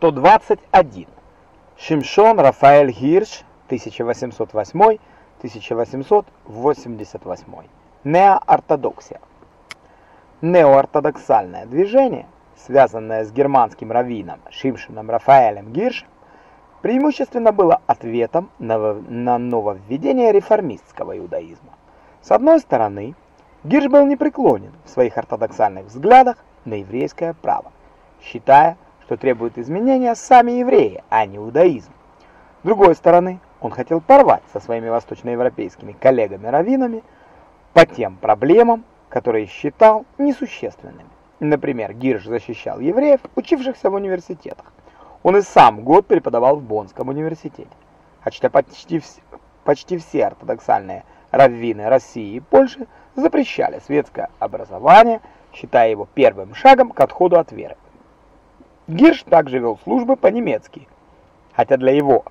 121. Шимшон Рафаэль Гирш, 1808-1888. Неоортодоксия. Неоортодоксальное движение, связанное с германским раввином Шимшоном Рафаэлем Гиршем, преимущественно было ответом на, нововведение реформистского иудаизма. С одной стороны, Гирш был непреклонен в своих ортодоксальных взглядах на еврейское право, считая, что требуют изменения сами евреи, а не иудаизм. С другой стороны, он хотел порвать со своими восточноевропейскими коллегами-раввинами по тем проблемам, которые считал несущественными. Например, Гирш защищал евреев, учившихся в университетах. Он и сам год преподавал в Боннском университете. Хотя почти, почти все ортодоксальные раввины России и Польши запрещали светское образование, считая его первым шагом к отходу от веры. Гирш также вел службы по-немецки, хотя для его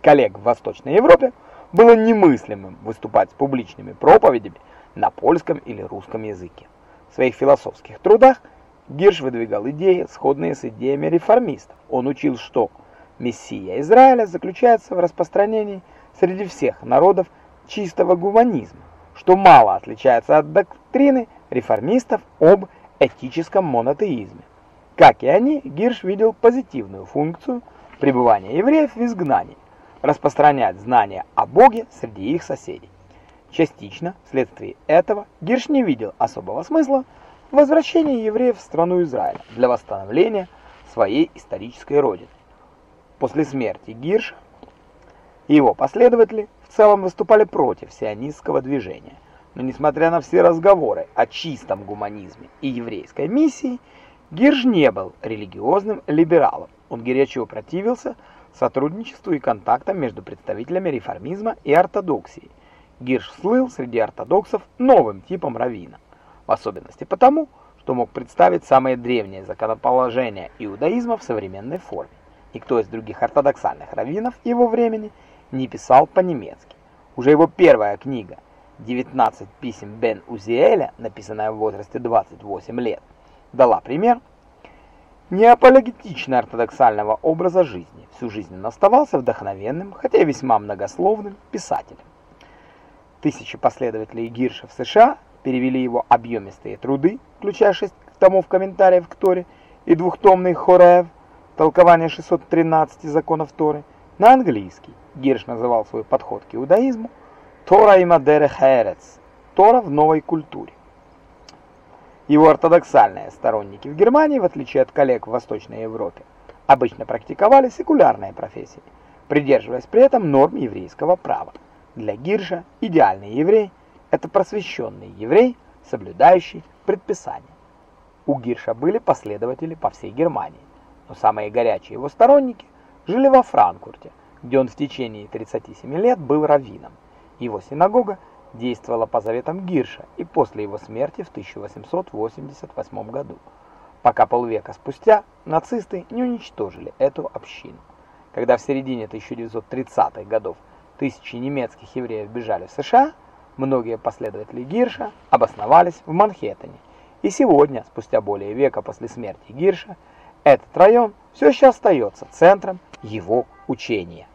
коллег в Восточной Европе было немыслимым выступать с публичными проповедями на польском или русском языке. В своих философских трудах Гирш выдвигал идеи, сходные с идеями реформистов. Он учил, что мессия Израиля заключается в распространении среди всех народов чистого гуманизма, что мало отличается от доктрины реформистов об этическом монотеизме. Как и они, Гирш видел позитивную функцию пребывания евреев в изгнании, распространять знания о Боге среди их соседей. Частично, вследствие этого, Гирш не видел особого смысла в возвращении евреев в страну Израиля для восстановления своей исторической родины. После смерти Гирша его последователи в целом выступали против сионистского движения. Но несмотря на все разговоры о чистом гуманизме и еврейской миссии, Гирш не был религиозным либералом. Он горячо противился сотрудничеству и контактам между представителями реформизма и ортодоксии. Гирш слыл среди ортодоксов новым типом раввина, в особенности потому, что мог представить самые древние законоположения иудаизма в современной форме. Никто из других ортодоксальных раввинов его времени не писал по-немецки. Уже его первая книга «19 писем Бен Узиэля», написанная в возрасте 28 лет, дала пример неапологетично-ортодоксального образа жизни. Всю жизнь он оставался вдохновенным, хотя и весьма многословным писателем. Тысячи последователей Гирша в США перевели его объемистые труды, включая шесть томов комментариев к Торе и двухтомный Хореев, толкование 613 законов Торы, на английский. Гирш называл свой подход к иудаизму «Тора и Мадере Херец» – «Тора в новой культуре». Его ортодоксальные сторонники в Германии, в отличие от коллег в Восточной Европе, обычно практиковали секулярные профессии, придерживаясь при этом норм еврейского права. Для Гирша идеальный еврей – это просвещенный еврей, соблюдающий предписания. У Гирша были последователи по всей Германии, но самые горячие его сторонники жили во Франкфурте, где он в течение 37 лет был раввином. Его синагога действовала по заветам Гирша и после его смерти в 1888 году, пока полвека спустя нацисты не уничтожили эту общину. Когда в середине 1930-х годов тысячи немецких евреев бежали в США, многие последователи Гирша обосновались в Манхэттене. И сегодня, спустя более века после смерти Гирша, этот район все еще остается центром его учения.